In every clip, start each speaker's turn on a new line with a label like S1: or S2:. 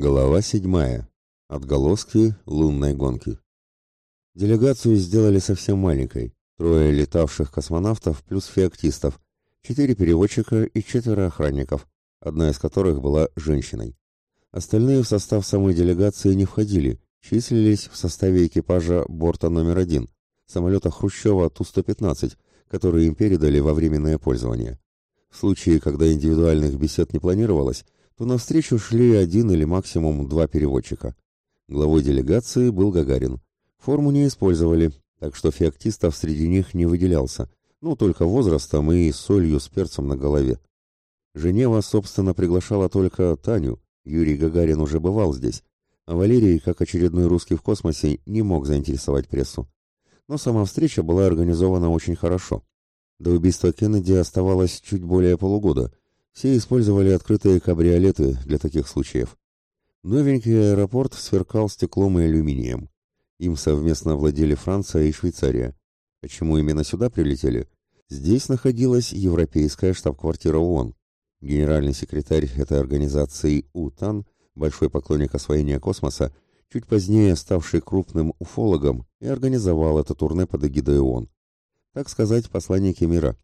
S1: Глава седьмая. Отголоски лунной гонки. Делегацию сделали совсем маленькой. Трое летавших космонавтов плюс феоктистов, четыре переводчика и четверо охранников, одна из которых была женщиной. Остальные в состав самой делегации не входили, числились в составе экипажа борта номер один, самолета Хрущева Ту-115, который им передали во временное пользование. В случае, когда индивидуальных бесед не планировалось, то навстречу шли один или максимум два переводчика. Главой делегации был Гагарин. Форму не использовали, так что феоктистов среди них не выделялся, ну только возрастом и солью с перцем на голове. Женева, собственно, приглашала только Таню, Юрий Гагарин уже бывал здесь, а Валерий, как очередной русский в космосе, не мог заинтересовать прессу. Но сама встреча была организована очень хорошо. До убийства Кеннеди оставалось чуть более полугода – все использовали открытые кабриолеты для таких случаев. Новенький аэропорт сверкал стеклом и алюминием. Им совместно владели Франция и Швейцария. Почему именно сюда прилетели? Здесь находилась европейская штаб-квартира ООН. Генеральный секретарь этой организации УТАН, большой поклонник освоения космоса, чуть позднее ставший крупным уфологом, и организовал это турне под эгидой ООН. Так сказать, посланники мира.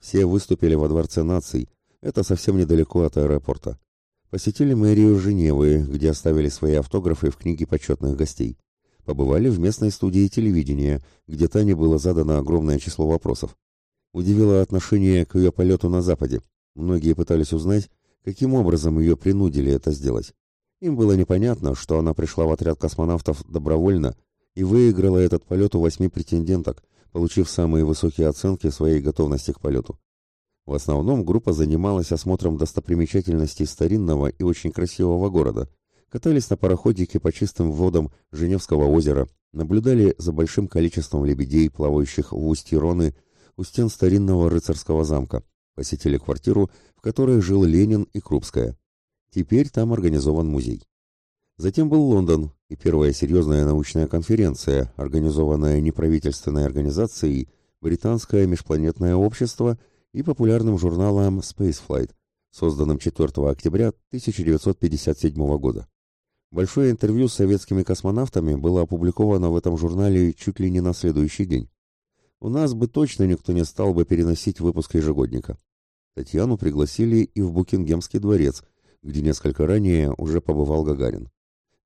S1: Все выступили во Дворце наций, это совсем недалеко от аэропорта. Посетили мэрию Женевы, где оставили свои автографы в книге почетных гостей. Побывали в местной студии телевидения, где Тане было задано огромное число вопросов. Удивило отношение к ее полету на Западе. Многие пытались узнать, каким образом ее принудили это сделать. Им было непонятно, что она пришла в отряд космонавтов добровольно и выиграла этот полет у восьми претенденток, получив самые высокие оценки своей готовности к полету. В основном группа занималась осмотром достопримечательностей старинного и очень красивого города, катались на пароходике по чистым водам Женевского озера, наблюдали за большим количеством лебедей, плавающих в устье Роны, у стен старинного рыцарского замка, посетили квартиру, в которой жил Ленин и Крупская. Теперь там организован музей. Затем был Лондон и первая серьезная научная конференция, организованная неправительственной организацией Британское межпланетное общество – и популярным журналом Spaceflight, созданным 4 октября 1957 года. Большое интервью с советскими космонавтами было опубликовано в этом журнале чуть ли не на следующий день. У нас бы точно никто не стал бы переносить выпуск ежегодника. Татьяну пригласили и в Букингемский дворец, где несколько ранее уже побывал Гагарин.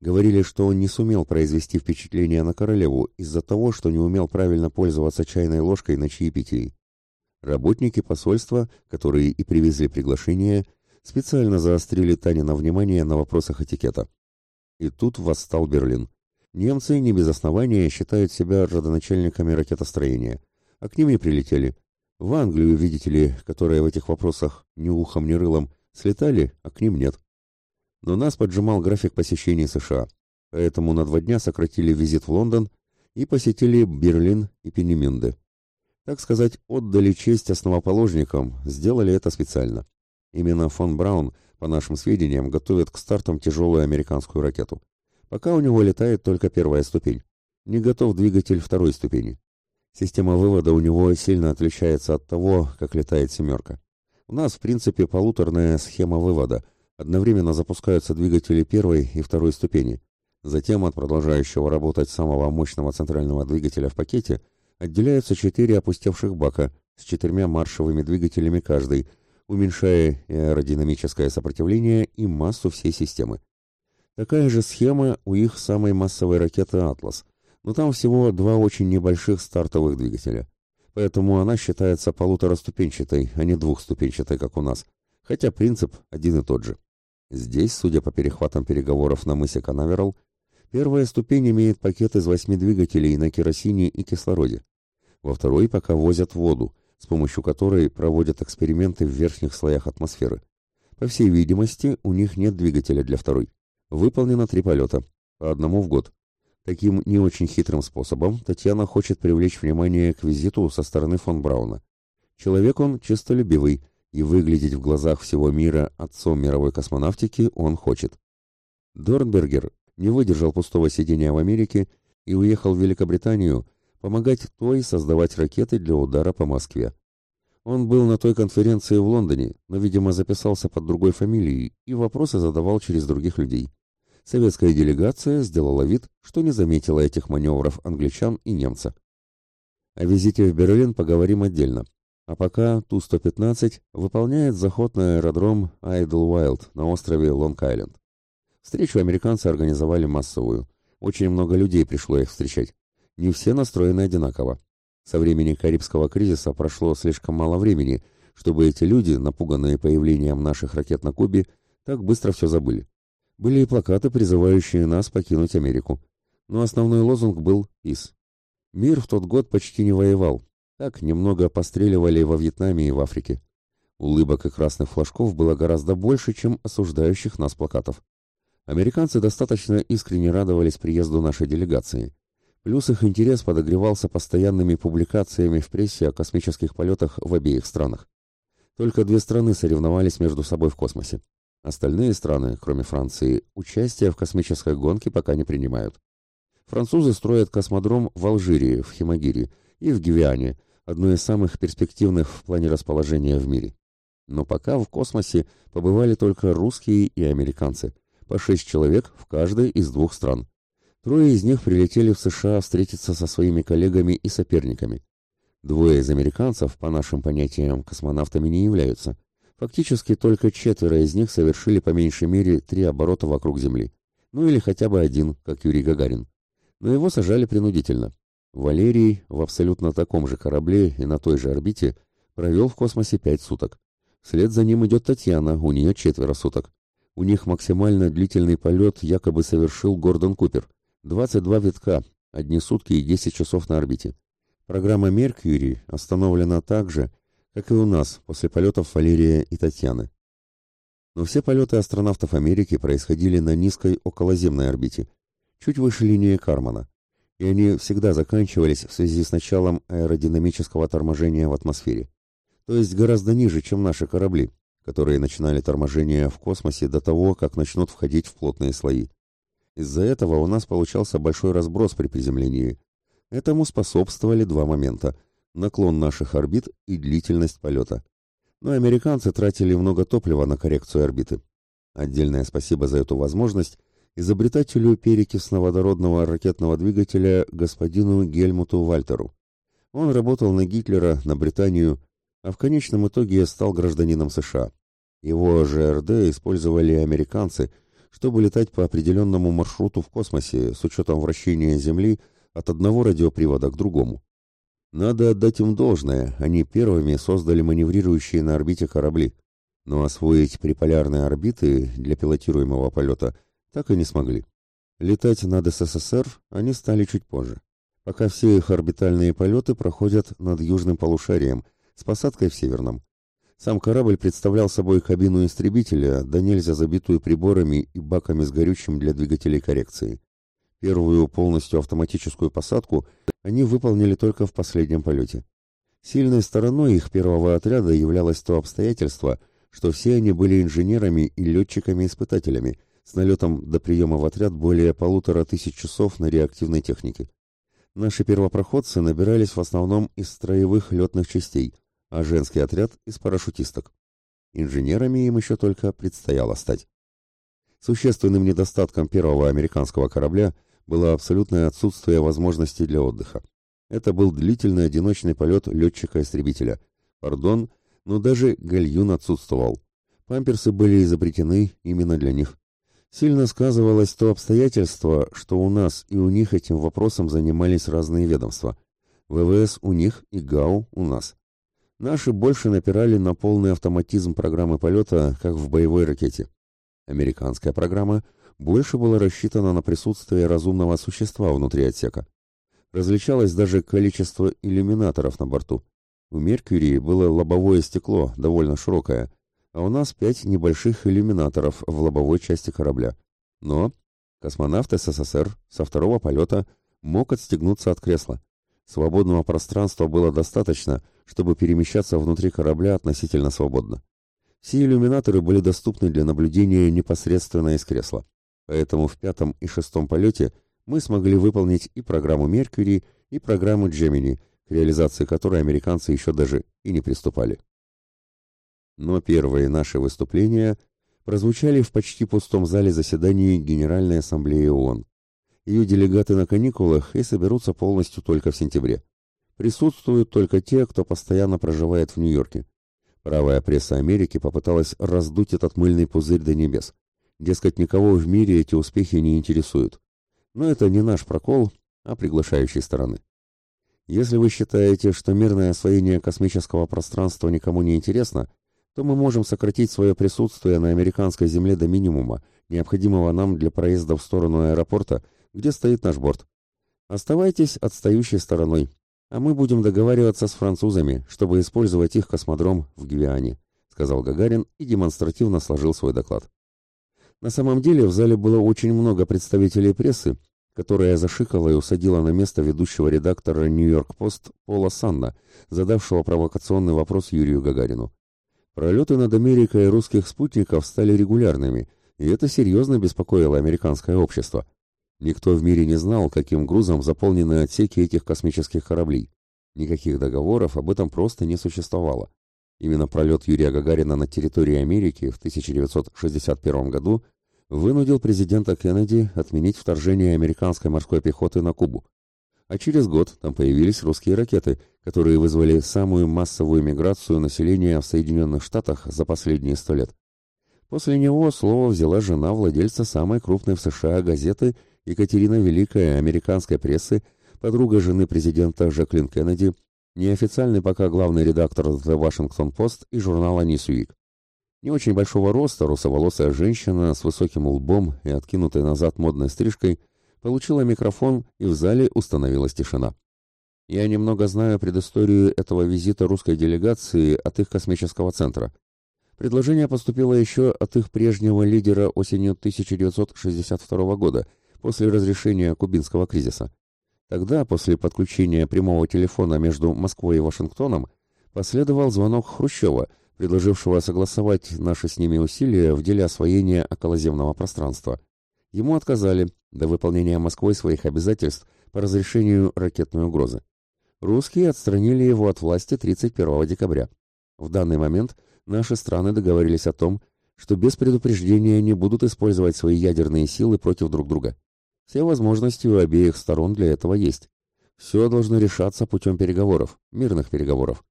S1: Говорили, что он не сумел произвести впечатление на королеву из-за того, что не умел правильно пользоваться чайной ложкой на чаепитии. Работники посольства, которые и привезли приглашение, специально заострили Танина внимание на вопросах этикета. И тут восстал Берлин. Немцы не без основания считают себя родоначальниками ракетостроения, а к ним и прилетели. В Англию, видите ли, которая в этих вопросах ни ухом, ни рылом, слетали, а к ним нет. Но нас поджимал график посещений США, поэтому на два дня сократили визит в Лондон и посетили Берлин и Пенемюнде так сказать, отдали честь основоположникам, сделали это специально. Именно фон Браун, по нашим сведениям, готовит к стартам тяжелую американскую ракету. Пока у него летает только первая ступень. Не готов двигатель второй ступени. Система вывода у него сильно отличается от того, как летает «семерка». У нас, в принципе, полуторная схема вывода. Одновременно запускаются двигатели первой и второй ступени. Затем от продолжающего работать самого мощного центрального двигателя в пакете – отделяются четыре опустевших бака с четырьмя маршевыми двигателями каждый, уменьшая аэродинамическое сопротивление и массу всей системы. Такая же схема у их самой массовой ракеты «Атлас», но там всего два очень небольших стартовых двигателя. Поэтому она считается полутораступенчатой, а не двухступенчатой, как у нас, хотя принцип один и тот же. Здесь, судя по перехватам переговоров на мысе Канаверал, Первая ступень имеет пакет из восьми двигателей на керосине и кислороде. Во второй пока возят воду, с помощью которой проводят эксперименты в верхних слоях атмосферы. По всей видимости, у них нет двигателя для второй. Выполнено три полета, по одному в год. Таким не очень хитрым способом Татьяна хочет привлечь внимание к визиту со стороны фон Брауна. Человек он честолюбивый, и выглядеть в глазах всего мира отцом мировой космонавтики он хочет. Дорнбергер не выдержал пустого сидения в Америке и уехал в Великобританию помогать той создавать ракеты для удара по Москве. Он был на той конференции в Лондоне, но, видимо, записался под другой фамилией и вопросы задавал через других людей. Советская делегация сделала вид, что не заметила этих маневров англичан и немца. О визите в Берлин поговорим отдельно. А пока Ту-115 выполняет заход на аэродром Айдлвайлд на острове Лонг-Айленд. Встречу американцы организовали массовую. Очень много людей пришло их встречать. Не все настроены одинаково. Со времени Карибского кризиса прошло слишком мало времени, чтобы эти люди, напуганные появлением наших ракет на Кубе, так быстро все забыли. Были и плакаты, призывающие нас покинуть Америку. Но основной лозунг был «ИС». Мир в тот год почти не воевал, так немного постреливали во Вьетнаме и в Африке. Улыбок и красных флажков было гораздо больше, чем осуждающих нас плакатов. Американцы достаточно искренне радовались приезду нашей делегации. Плюс их интерес подогревался постоянными публикациями в прессе о космических полетах в обеих странах. Только две страны соревновались между собой в космосе. Остальные страны, кроме Франции, участие в космической гонке пока не принимают. Французы строят космодром в Алжире, в Химагире и в Гивиане, одно из самых перспективных в плане расположения в мире. Но пока в космосе побывали только русские и американцы, по шесть человек в каждой из двух стран. Трое из них прилетели в США встретиться со своими коллегами и соперниками. Двое из американцев, по нашим понятиям, космонавтами не являются. Фактически только четверо из них совершили по меньшей мере три оборота вокруг Земли. Ну или хотя бы один, как Юрий Гагарин. Но его сажали принудительно. Валерий в абсолютно таком же корабле и на той же орбите провел в космосе пять суток. Вслед за ним идет Татьяна, у нее четверо суток. У них максимально длительный полет якобы совершил Гордон Купер. 22 витка, одни сутки и 10 часов на орбите. Программа «Меркьюри» остановлена так же, как и у нас после полетов Валерия и Татьяны. Но все полеты астронавтов Америки происходили на низкой околоземной орбите, чуть выше линии Кармана и они всегда заканчивались в связи с началом аэродинамического торможения в атмосфере, то есть гораздо ниже, чем наши корабли, которые начинали торможение в космосе до того, как начнут входить в плотные слои. Из-за этого у нас получался большой разброс при приземлении. Этому способствовали два момента – наклон наших орбит и длительность полета. Но американцы тратили много топлива на коррекцию орбиты. Отдельное спасибо за эту возможность изобретателю перекисно-водородного ракетного двигателя господину Гельмуту Вальтеру. Он работал на Гитлера, на Британию, а в конечном итоге стал гражданином США. Его ЖРД использовали американцы, чтобы летать по определенному маршруту в космосе с учетом вращения Земли от одного радиопривода к другому. Надо отдать им должное, они первыми создали маневрирующие на орбите корабли, но освоить приполярные орбиты для пилотируемого полета – так и не смогли. Летать над СССР они стали чуть позже, пока все их орбитальные полеты проходят над южным полушарием с посадкой в северном. Сам корабль представлял собой кабину истребителя, да нельзя забитую приборами и баками с горючим для двигателей коррекции. Первую полностью автоматическую посадку они выполнили только в последнем полете. Сильной стороной их первого отряда являлось то обстоятельство, что все они были инженерами и летчиками-испытателями, с налетом до приема в отряд более полутора тысяч часов на реактивной технике. Наши первопроходцы набирались в основном из строевых летных частей, а женский отряд – из парашютисток. Инженерами им еще только предстояло стать. Существенным недостатком первого американского корабля было абсолютное отсутствие возможностей для отдыха. Это был длительный одиночный полет летчика-истребителя. Пардон, но даже гальюн отсутствовал. Памперсы были изобретены именно для них. Сильно сказывалось то обстоятельство, что у нас и у них этим вопросом занимались разные ведомства. ВВС у них и ГАУ у нас. Наши больше напирали на полный автоматизм программы полета, как в боевой ракете. Американская программа больше была рассчитана на присутствие разумного существа внутри отсека. Различалось даже количество иллюминаторов на борту. У Меркьюри было лобовое стекло, довольно широкое, а у нас пять небольших иллюминаторов в лобовой части корабля. Но космонавт СССР со второго полета мог отстегнуться от кресла. Свободного пространства было достаточно, чтобы перемещаться внутри корабля относительно свободно. Все иллюминаторы были доступны для наблюдения непосредственно из кресла. Поэтому в пятом и шестом полете мы смогли выполнить и программу «Меркьюри», и программу «Джемини», к реализации которой американцы еще даже и не приступали. Но первые наши выступления прозвучали в почти пустом зале заседаний Генеральной Ассамблеи ООН. Ее делегаты на каникулах и соберутся полностью только в сентябре. Присутствуют только те, кто постоянно проживает в Нью-Йорке. Правая пресса Америки попыталась раздуть этот мыльный пузырь до небес. Дескать, никого в мире эти успехи не интересуют. Но это не наш прокол, а приглашающей стороны. Если вы считаете, что мирное освоение космического пространства никому не интересно, то мы можем сократить свое присутствие на американской земле до минимума, необходимого нам для проезда в сторону аэропорта, где стоит наш борт. Оставайтесь отстающей стороной, а мы будем договариваться с французами, чтобы использовать их космодром в Гвиане, сказал Гагарин и демонстративно сложил свой доклад. На самом деле в зале было очень много представителей прессы, которая зашикала и усадила на место ведущего редактора «Нью-Йорк-Пост» Пола Санна, задавшего провокационный вопрос Юрию Гагарину. Пролеты над Америкой русских спутников стали регулярными, и это серьезно беспокоило американское общество. Никто в мире не знал, каким грузом заполнены отсеки этих космических кораблей. Никаких договоров об этом просто не существовало. Именно пролет Юрия Гагарина на территории Америки в 1961 году вынудил президента Кеннеди отменить вторжение американской морской пехоты на Кубу. А через год там появились русские ракеты, которые вызвали самую массовую миграцию населения в Соединенных Штатах за последние сто лет. После него слово взяла жена владельца самой крупной в США газеты Екатерина Великая американской прессы, подруга жены президента Жаклин Кеннеди, неофициальный пока главный редактор The Washington Post и журнала Newsweek. Не очень большого роста, русоволосая женщина с высоким лбом и откинутой назад модной стрижкой получила микрофон, и в зале установилась тишина. Я немного знаю предысторию этого визита русской делегации от их космического центра. Предложение поступило еще от их прежнего лидера осенью 1962 года, после разрешения кубинского кризиса. Тогда, после подключения прямого телефона между Москвой и Вашингтоном, последовал звонок Хрущева, предложившего согласовать наши с ними усилия в деле освоения околоземного пространства. Ему отказали до выполнения Москвой своих обязательств по разрешению ракетной угрозы. Русские отстранили его от власти 31 декабря. В данный момент наши страны договорились о том, что без предупреждения не будут использовать свои ядерные силы против друг друга. Все возможности у обеих сторон для этого есть. Все должно решаться путем переговоров, мирных переговоров.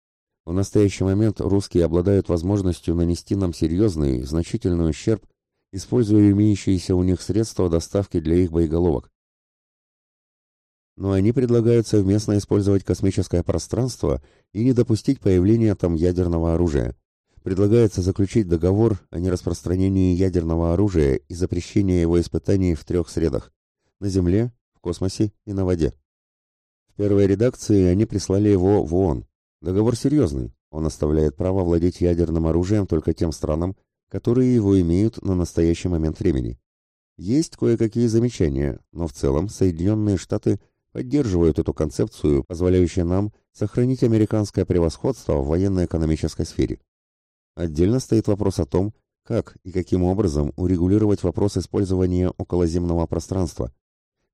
S1: В настоящий момент русские обладают возможностью нанести нам серьезный, значительный ущерб, используя имеющиеся у них средства доставки для их боеголовок. Но они предлагают совместно использовать космическое пространство и не допустить появления там ядерного оружия. Предлагается заключить договор о нераспространении ядерного оружия и запрещении его испытаний в трех средах – на Земле, в космосе и на воде. В первой редакции они прислали его в ООН, Договор серьезный. Он оставляет право владеть ядерным оружием только тем странам, которые его имеют на настоящий момент времени. Есть кое-какие замечания, но в целом Соединенные Штаты поддерживают эту концепцию, позволяющую нам сохранить американское превосходство в военно-экономической сфере. Отдельно стоит вопрос о том, как и каким образом урегулировать вопрос использования околоземного пространства.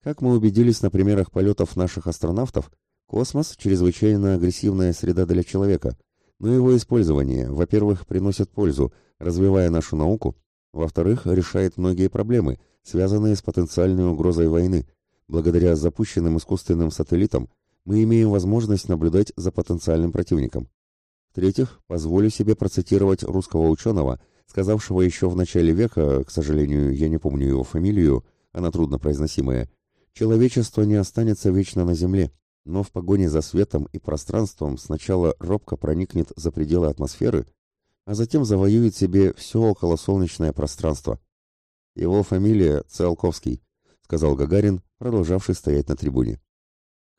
S1: Как мы убедились на примерах полетов наших астронавтов, Космос – чрезвычайно агрессивная среда для человека, но его использование, во-первых, приносит пользу, развивая нашу науку, во-вторых, решает многие проблемы, связанные с потенциальной угрозой войны. Благодаря запущенным искусственным сателлитам мы имеем возможность наблюдать за потенциальным противником. В-третьих, позволю себе процитировать русского ученого, сказавшего еще в начале века, к сожалению, я не помню его фамилию, она труднопроизносимая, «Человечество не останется вечно на Земле, но в погоне за светом и пространством сначала робко проникнет за пределы атмосферы, а затем завоюет себе все околосолнечное пространство. Его фамилия Циолковский, сказал Гагарин, продолжавший стоять на трибуне.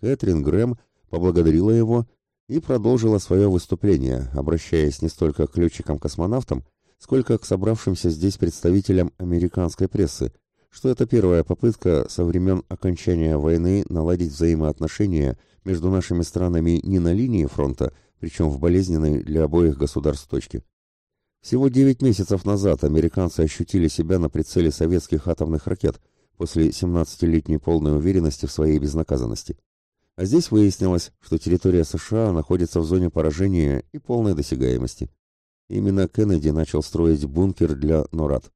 S1: Кэтрин Грэм поблагодарила его и продолжила свое выступление, обращаясь не столько к летчикам-космонавтам, сколько к собравшимся здесь представителям американской прессы, что это первая попытка со времен окончания войны наладить взаимоотношения между нашими странами не на линии фронта, причем в болезненной для обоих государств точке. Всего 9 месяцев назад американцы ощутили себя на прицеле советских атомных ракет после 17-летней полной уверенности в своей безнаказанности. А здесь выяснилось, что территория США находится в зоне поражения и полной досягаемости. Именно Кеннеди начал строить бункер для НОРАД.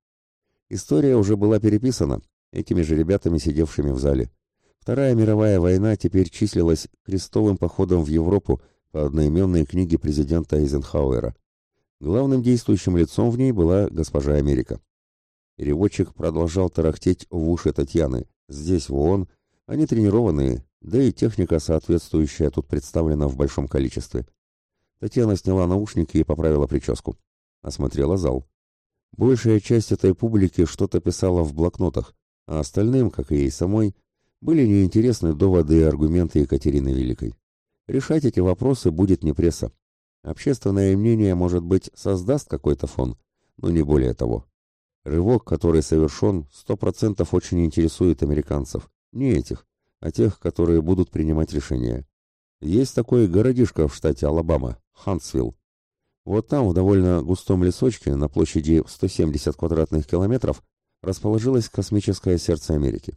S1: История уже была переписана этими же ребятами, сидевшими в зале. Вторая мировая война теперь числилась крестовым походом в Европу по одноименной книге президента Эйзенхауэра. Главным действующим лицом в ней была госпожа Америка. Переводчик продолжал тарахтеть в уши Татьяны. Здесь, в ООН, они тренированные, да и техника соответствующая тут представлена в большом количестве. Татьяна сняла наушники и поправила прическу. Осмотрела зал. Большая часть этой публики что-то писала в блокнотах, а остальным, как и ей самой, были неинтересны доводы и аргументы Екатерины Великой. Решать эти вопросы будет не пресса. Общественное мнение, может быть, создаст какой-то фон, но не более того. Рывок, который совершен, сто процентов очень интересует американцев. Не этих, а тех, которые будут принимать решения. Есть такой городишко в штате Алабама, Хантсвилл. Вот там, в довольно густом лесочке, на площади 170 квадратных километров, расположилось космическое сердце Америки.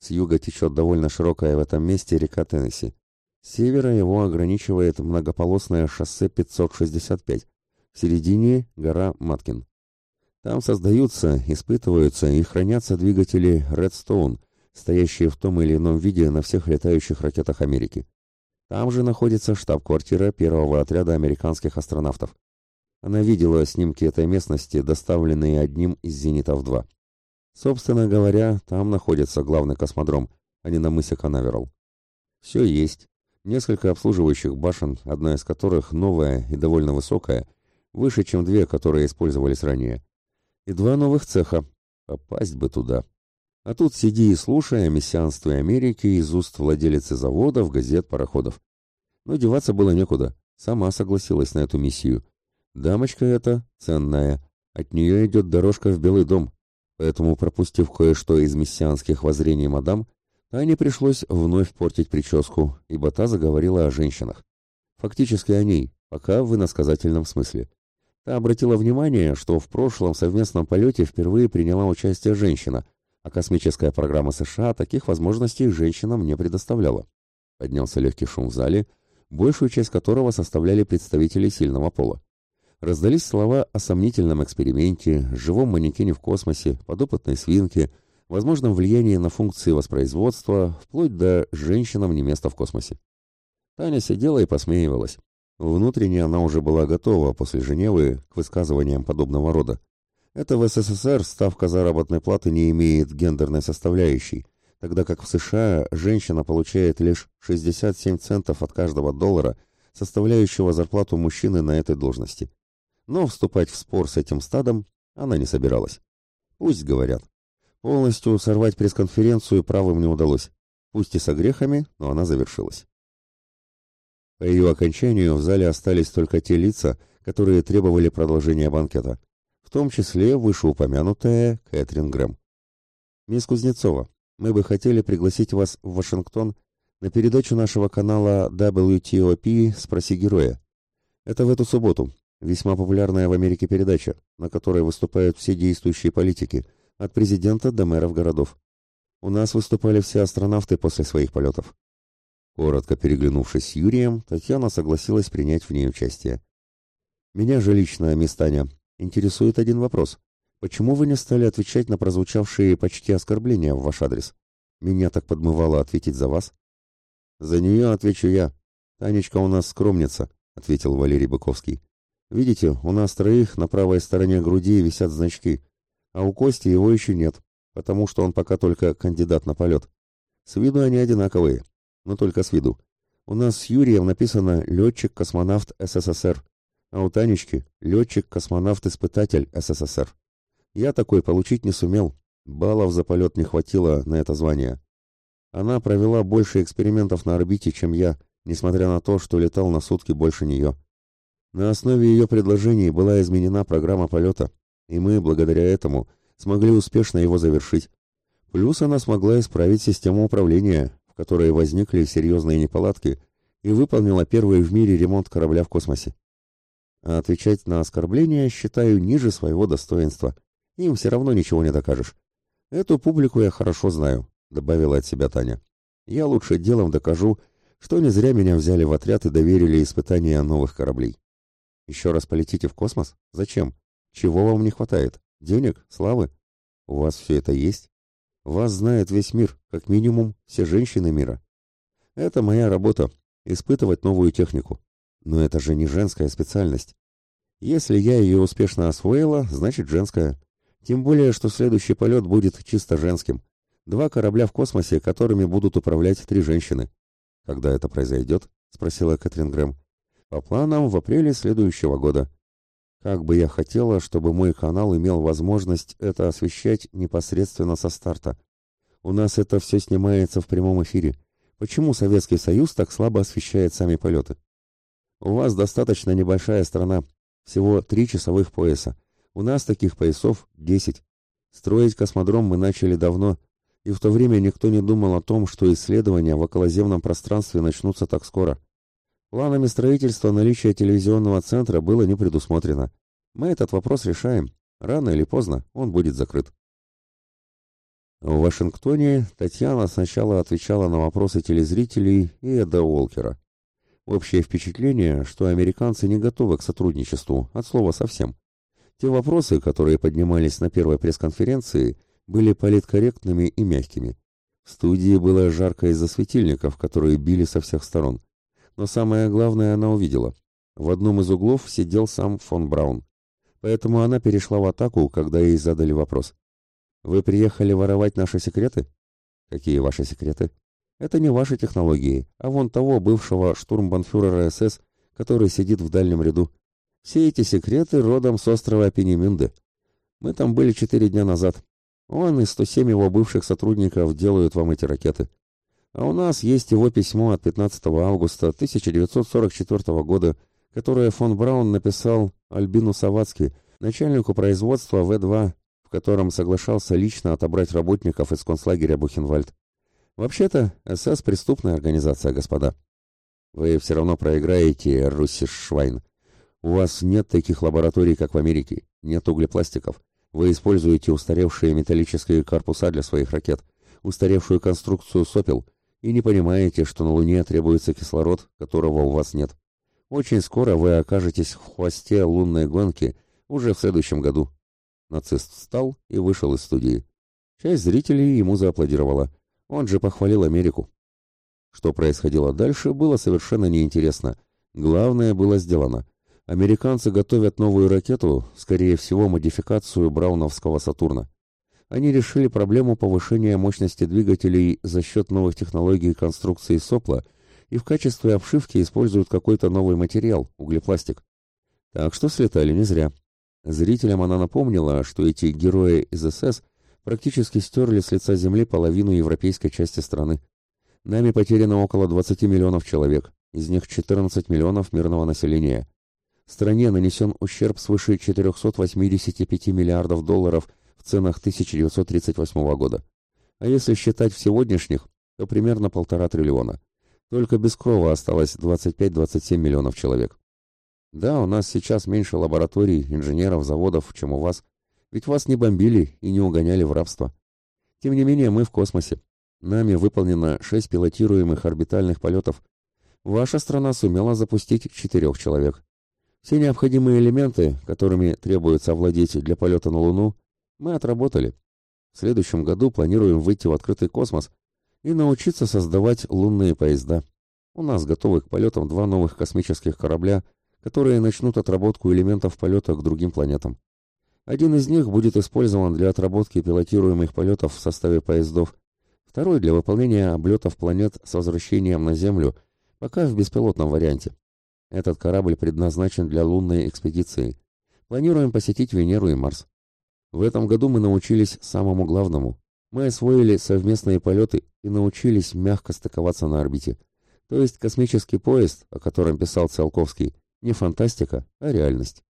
S1: С юга течет довольно широкая в этом месте река Теннесси. С севера его ограничивает многополосное шоссе 565. В середине гора Маткин. Там создаются, испытываются и хранятся двигатели Redstone, стоящие в том или ином виде на всех летающих ракетах Америки. Там же находится штаб-квартира первого отряда американских астронавтов. Она видела снимки этой местности, доставленные одним из «Зенитов-2». Собственно говоря, там находится главный космодром, а не на мысе Канаверал. Все есть. Несколько обслуживающих башен, одна из которых новая и довольно высокая, выше, чем две, которые использовались ранее и два новых цеха. Попасть бы туда. А тут сиди и слушай о мессианстве Америки из уст владелицы заводов, газет, пароходов. Но деваться было некуда. Сама согласилась на эту миссию. Дамочка эта ценная. От нее идет дорожка в Белый дом. Поэтому, пропустив кое-что из мессианских воззрений мадам, Тане пришлось вновь портить прическу, ибо та заговорила о женщинах. Фактически о ней, пока в иносказательном смысле. Та обратила внимание, что в прошлом совместном полете впервые приняла участие женщина, а космическая программа США таких возможностей женщинам не предоставляла. Поднялся легкий шум в зале, большую часть которого составляли представители сильного пола. Раздались слова о сомнительном эксперименте, живом манекене в космосе, подопытной свинке, возможном влиянии на функции воспроизводства, вплоть до «женщинам не место в космосе». Таня сидела и посмеивалась. Внутренне она уже была готова после Женевы к высказываниям подобного рода. Это в СССР ставка заработной платы не имеет гендерной составляющей, тогда как в США женщина получает лишь 67 центов от каждого доллара, составляющего зарплату мужчины на этой должности. Но вступать в спор с этим стадом она не собиралась. Пусть говорят. Полностью сорвать пресс-конференцию правым не удалось. Пусть и со грехами, но она завершилась. По ее окончанию в зале остались только те лица, которые требовали продолжения банкета, в том числе вышеупомянутая Кэтрин Грэм. «Мисс Кузнецова, мы бы хотели пригласить вас в Вашингтон на передачу нашего канала WTOP «Спроси героя». Это в эту субботу, весьма популярная в Америке передача, на которой выступают все действующие политики, от президента до мэров городов. У нас выступали все астронавты после своих полетов. Коротко переглянувшись с Юрием, Татьяна согласилась принять в ней участие. «Меня же лично, мисс Таня, интересует один вопрос. Почему вы не стали отвечать на прозвучавшие почти оскорбления в ваш адрес? Меня так подмывало ответить за вас». «За нее отвечу я. Танечка у нас скромница», — ответил Валерий Быковский. «Видите, у нас троих на правой стороне груди висят значки, а у Кости его еще нет, потому что он пока только кандидат на полет. С виду они одинаковые, но только с виду. У нас с Юрием написано «Летчик-космонавт СССР», а у Танечки «Летчик-космонавт-испытатель СССР». Я такой получить не сумел, баллов за полет не хватило на это звание. Она провела больше экспериментов на орбите, чем я, несмотря на то, что летал на сутки больше нее. На основе ее предложений была изменена программа полета, и мы, благодаря этому, смогли успешно его завершить. Плюс она смогла исправить систему управления, которой возникли серьезные неполадки, и выполнила первый в мире ремонт корабля в космосе. А отвечать на оскорбления считаю ниже своего достоинства. Им все равно ничего не докажешь. Эту публику я хорошо знаю, добавила от себя Таня. Я лучше делом докажу, что не зря меня взяли в отряд и доверили испытания новых кораблей. Еще раз полетите в космос? Зачем? Чего вам не хватает? Денег? Славы? У вас все это есть? Вас знает весь мир, как минимум все женщины мира. Это моя работа — испытывать новую технику. Но это же не женская специальность. Если я ее успешно освоила, значит женская. Тем более, что следующий полет будет чисто женским. Два корабля в космосе, которыми будут управлять три женщины. Когда это произойдет? Спросила Кэтрин Грэм. По планам, в апреле следующего года. Как бы я хотела, чтобы мой канал имел возможность это освещать непосредственно со старта. У нас это все снимается в прямом эфире. Почему Советский Союз так слабо освещает сами полеты? У вас достаточно небольшая страна, всего три часовых пояса. У нас таких поясов десять. Строить космодром мы начали давно, и в то время никто не думал о том, что исследования в околоземном пространстве начнутся так скоро. Планами строительства наличие телевизионного центра было не предусмотрено. Мы этот вопрос решаем. Рано или поздно он будет закрыт. В Вашингтоне Татьяна сначала отвечала на вопросы телезрителей и Эда Уолкера. Общее впечатление, что американцы не готовы к сотрудничеству, от слова совсем. Те вопросы, которые поднимались на первой пресс-конференции, были политкорректными и мягкими. В студии было жарко из-за светильников, которые били со всех сторон. Но самое главное она увидела. В одном из углов сидел сам фон Браун. Поэтому она перешла в атаку, когда ей задали вопрос. «Вы приехали воровать наши секреты?» «Какие ваши секреты?» «Это не ваши технологии, а вон того бывшего штурмбанфюрера СС, который сидит в дальнем ряду. Все эти секреты родом с острова Пенеминды. Мы там были четыре дня назад. Он и 107 его бывших сотрудников делают вам эти ракеты. А у нас есть его письмо от 15 августа 1944 года, которое фон Браун написал Альбину Савацки, начальнику производства В-2, в котором соглашался лично отобрать работников из концлагеря Бухенвальд. Вообще-то, СС – преступная организация, господа. Вы все равно проиграете, Руссиш Швайн. У вас нет таких лабораторий, как в Америке, нет углепластиков. Вы используете устаревшие металлические корпуса для своих ракет, устаревшую конструкцию сопел – и не понимаете, что на Луне требуется кислород, которого у вас нет. Очень скоро вы окажетесь в хвосте лунной гонки уже в следующем году. Нацист встал и вышел из студии. Часть зрителей ему зааплодировала. Он же похвалил Америку. Что происходило дальше, было совершенно неинтересно. Главное было сделано. Американцы готовят новую ракету, скорее всего, модификацию брауновского «Сатурна» они решили проблему повышения мощности двигателей за счет новых технологий конструкции сопла и в качестве обшивки используют какой-то новый материал – углепластик. Так что слетали не зря. Зрителям она напомнила, что эти герои из СС практически стерли с лица земли половину европейской части страны. Нами потеряно около 20 миллионов человек, из них 14 миллионов мирного населения. Стране нанесен ущерб свыше 485 миллиардов долларов в ценах 1938 года. А если считать в сегодняшних, то примерно полтора триллиона. Только без крова осталось 25-27 миллионов человек. Да, у нас сейчас меньше лабораторий, инженеров, заводов, чем у вас. Ведь вас не бомбили и не угоняли в рабство. Тем не менее, мы в космосе. Нами выполнено 6 пилотируемых орбитальных полетов. Ваша страна сумела запустить четырех человек. Все необходимые элементы, которыми требуется овладеть для полета на Луну, мы отработали. В следующем году планируем выйти в открытый космос и научиться создавать лунные поезда. У нас готовы к полетам два новых космических корабля, которые начнут отработку элементов полета к другим планетам. Один из них будет использован для отработки пилотируемых полетов в составе поездов, второй для выполнения облетов планет с возвращением на Землю, пока в беспилотном варианте. Этот корабль предназначен для лунной экспедиции. Планируем посетить Венеру и Марс. В этом году мы научились самому главному. Мы освоили совместные полеты и научились мягко стыковаться на орбите. То есть космический поезд, о котором писал Циолковский, не фантастика, а реальность.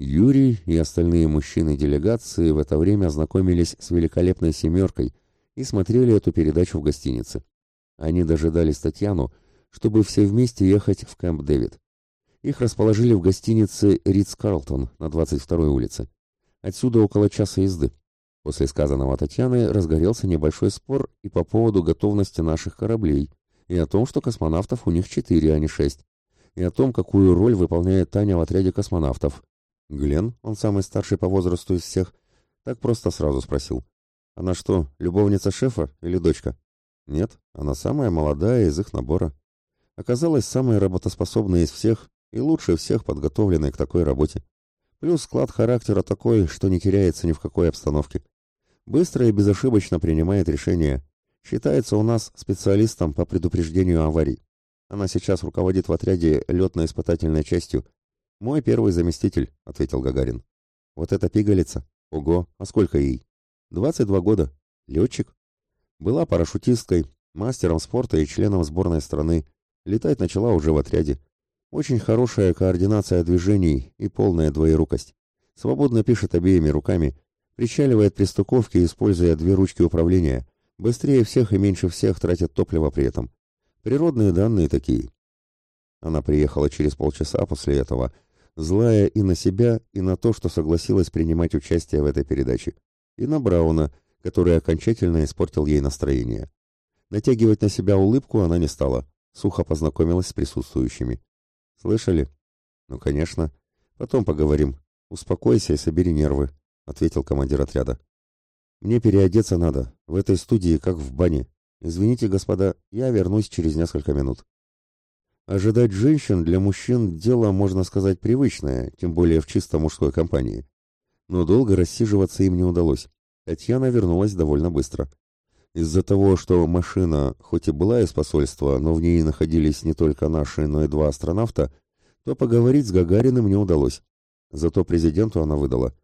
S1: Юрий и остальные мужчины делегации в это время ознакомились с великолепной «семеркой» и смотрели эту передачу в гостинице. Они дожидались Татьяну, чтобы все вместе ехать в Кэмп Дэвид. Их расположили в гостинице Ридс Карлтон на 22-й улице. Отсюда около часа езды. После сказанного Татьяны разгорелся небольшой спор и по поводу готовности наших кораблей, и о том, что космонавтов у них четыре, а не шесть. и о том, какую роль выполняет Таня в отряде космонавтов. Глен, он самый старший по возрасту из всех, так просто сразу спросил. Она что, любовница шефа или дочка? Нет, она самая молодая из их набора. Оказалась самой работоспособной из всех и лучше всех подготовленной к такой работе. Плюс склад характера такой, что не теряется ни в какой обстановке. Быстро и безошибочно принимает решения. Считается у нас специалистом по предупреждению аварий. Она сейчас руководит в отряде летно-испытательной частью. Мой первый заместитель, ответил Гагарин. Вот эта пигалица. Ого, а сколько ей? Двадцать два года. Летчик. Была парашютисткой, мастером спорта и членом сборной страны. Летать начала уже в отряде. Очень хорошая координация движений и полная двоерукость. Свободно пишет обеими руками, причаливает при стыковке, используя две ручки управления. Быстрее всех и меньше всех тратит топливо при этом. Природные данные такие. Она приехала через полчаса после этого, злая и на себя, и на то, что согласилась принимать участие в этой передаче. И на Брауна, который окончательно испортил ей настроение. Натягивать на себя улыбку она не стала, сухо познакомилась с присутствующими. «Слышали?» «Ну, конечно. Потом поговорим. Успокойся и собери нервы», — ответил командир отряда. «Мне переодеться надо. В этой студии, как в бане. Извините, господа, я вернусь через несколько минут». Ожидать женщин для мужчин дело, можно сказать, привычное, тем более в чисто мужской компании. Но долго рассиживаться им не удалось. Татьяна вернулась довольно быстро. Из-за того, что машина, хоть и была из посольства, но в ней находились не только наши, но и два астронавта, то поговорить с Гагариным не удалось. Зато президенту она выдала.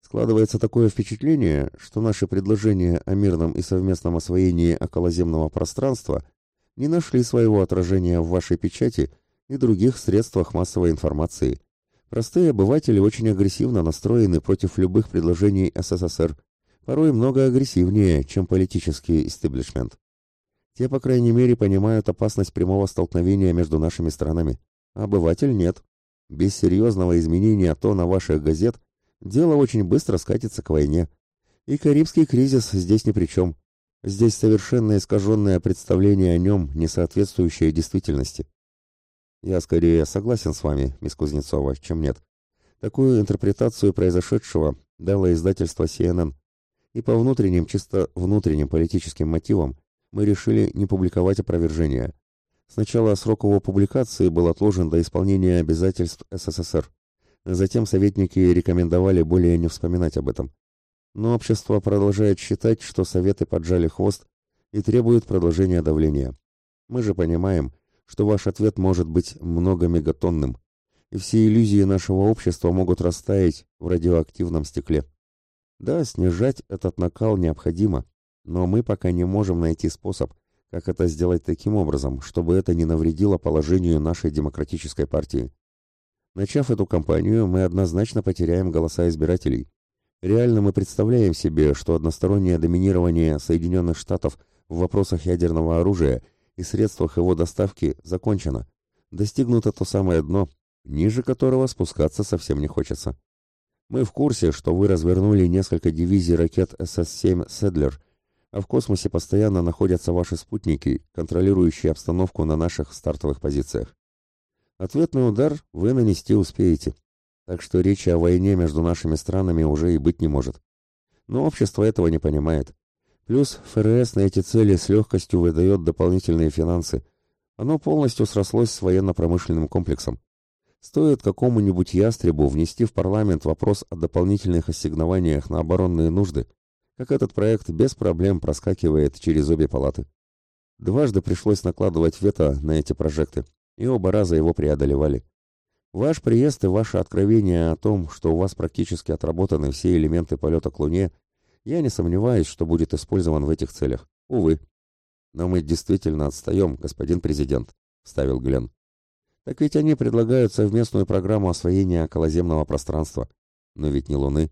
S1: Складывается такое впечатление, что наши предложения о мирном и совместном освоении околоземного пространства не нашли своего отражения в вашей печати и других средствах массовой информации. Простые обыватели очень агрессивно настроены против любых предложений СССР, порой много агрессивнее, чем политический истеблишмент. Те, по крайней мере, понимают опасность прямого столкновения между нашими странами. Обыватель нет. Без серьезного изменения тона ваших газет дело очень быстро скатится к войне. И Карибский кризис здесь ни при чем. Здесь совершенно искаженное представление о нем, не соответствующее действительности. Я скорее согласен с вами, мисс Кузнецова, чем нет. Такую интерпретацию произошедшего дало издательство CNN и по внутренним, чисто внутренним политическим мотивам мы решили не публиковать опровержение. Сначала срок его публикации был отложен до исполнения обязательств СССР. Затем советники рекомендовали более не вспоминать об этом. Но общество продолжает считать, что советы поджали хвост и требуют продолжения давления. Мы же понимаем, что ваш ответ может быть многомегатонным, и все иллюзии нашего общества могут растаять в радиоактивном стекле. Да, снижать этот накал необходимо, но мы пока не можем найти способ, как это сделать таким образом, чтобы это не навредило положению нашей демократической партии. Начав эту кампанию, мы однозначно потеряем голоса избирателей. Реально мы представляем себе, что одностороннее доминирование Соединенных Штатов в вопросах ядерного оружия и средствах его доставки закончено. Достигнуто то самое дно, ниже которого спускаться совсем не хочется. Мы в курсе, что вы развернули несколько дивизий ракет СС-7 «Седлер», а в космосе постоянно находятся ваши спутники, контролирующие обстановку на наших стартовых позициях. Ответный удар вы нанести успеете, так что речи о войне между нашими странами уже и быть не может. Но общество этого не понимает. Плюс ФРС на эти цели с легкостью выдает дополнительные финансы. Оно полностью срослось с военно-промышленным комплексом. Стоит какому-нибудь ястребу внести в парламент вопрос о дополнительных ассигнованиях на оборонные нужды, как этот проект без проблем проскакивает через обе палаты. Дважды пришлось накладывать вето на эти прожекты, и оба раза его преодолевали. Ваш приезд и ваше откровение о том, что у вас практически отработаны все элементы полета к Луне, я не сомневаюсь, что будет использован в этих целях. Увы. Но мы действительно отстаем, господин президент, — вставил Глен. Так ведь они предлагают совместную программу освоения околоземного пространства. Но ведь не Луны.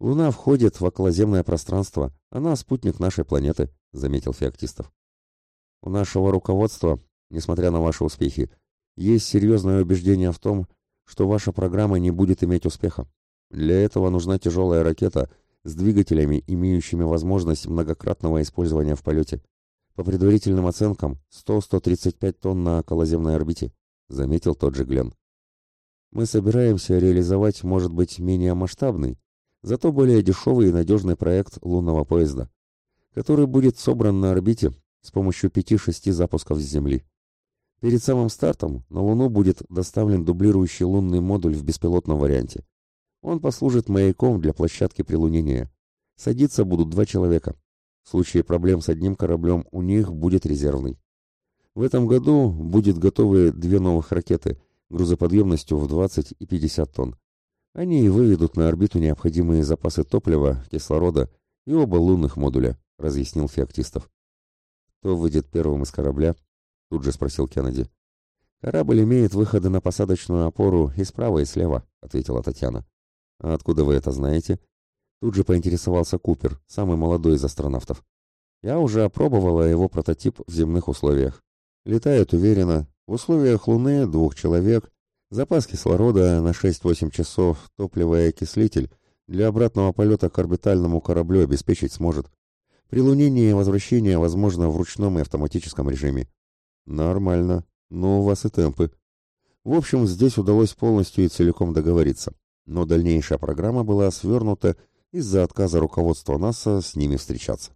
S1: Луна входит в околоземное пространство. Она спутник нашей планеты, заметил Феоктистов. У нашего руководства, несмотря на ваши успехи, есть серьезное убеждение в том, что ваша программа не будет иметь успеха. Для этого нужна тяжелая ракета с двигателями, имеющими возможность многократного использования в полете. По предварительным оценкам, 100-135 тонн на околоземной орбите. заметил тот же Глен. Мы собираемся реализовать, может быть, менее масштабный, зато более дешевый и надежный проект лунного поезда, который будет собран на орбите с помощью пяти-шести запусков с Земли. Перед самым стартом на Луну будет доставлен дублирующий лунный модуль в беспилотном варианте. Он послужит маяком для площадки прилунения. Садиться будут два человека. В случае проблем с одним кораблем у них будет резервный. В этом году будет готовы две новых ракеты грузоподъемностью в 20 и 50 тонн. Они и выведут на орбиту необходимые запасы топлива, кислорода и оба лунных модуля, разъяснил Феоктистов. Кто выйдет первым из корабля? Тут же спросил Кеннеди. Корабль имеет выходы на посадочную опору и справа, и слева, ответила Татьяна. А откуда вы это знаете? Тут же поинтересовался Купер, самый молодой из астронавтов. Я уже опробовала его прототип в земных условиях. Летает уверенно, в условиях Луны двух человек, запас кислорода на 6-8 часов, топливо и окислитель для обратного полета к орбитальному кораблю обеспечить сможет. Прилунение и возвращение возможно в ручном и автоматическом режиме. Нормально, но у вас и темпы. В общем, здесь удалось полностью и целиком договориться, но дальнейшая программа была свернута из-за отказа руководства НАСА с ними встречаться.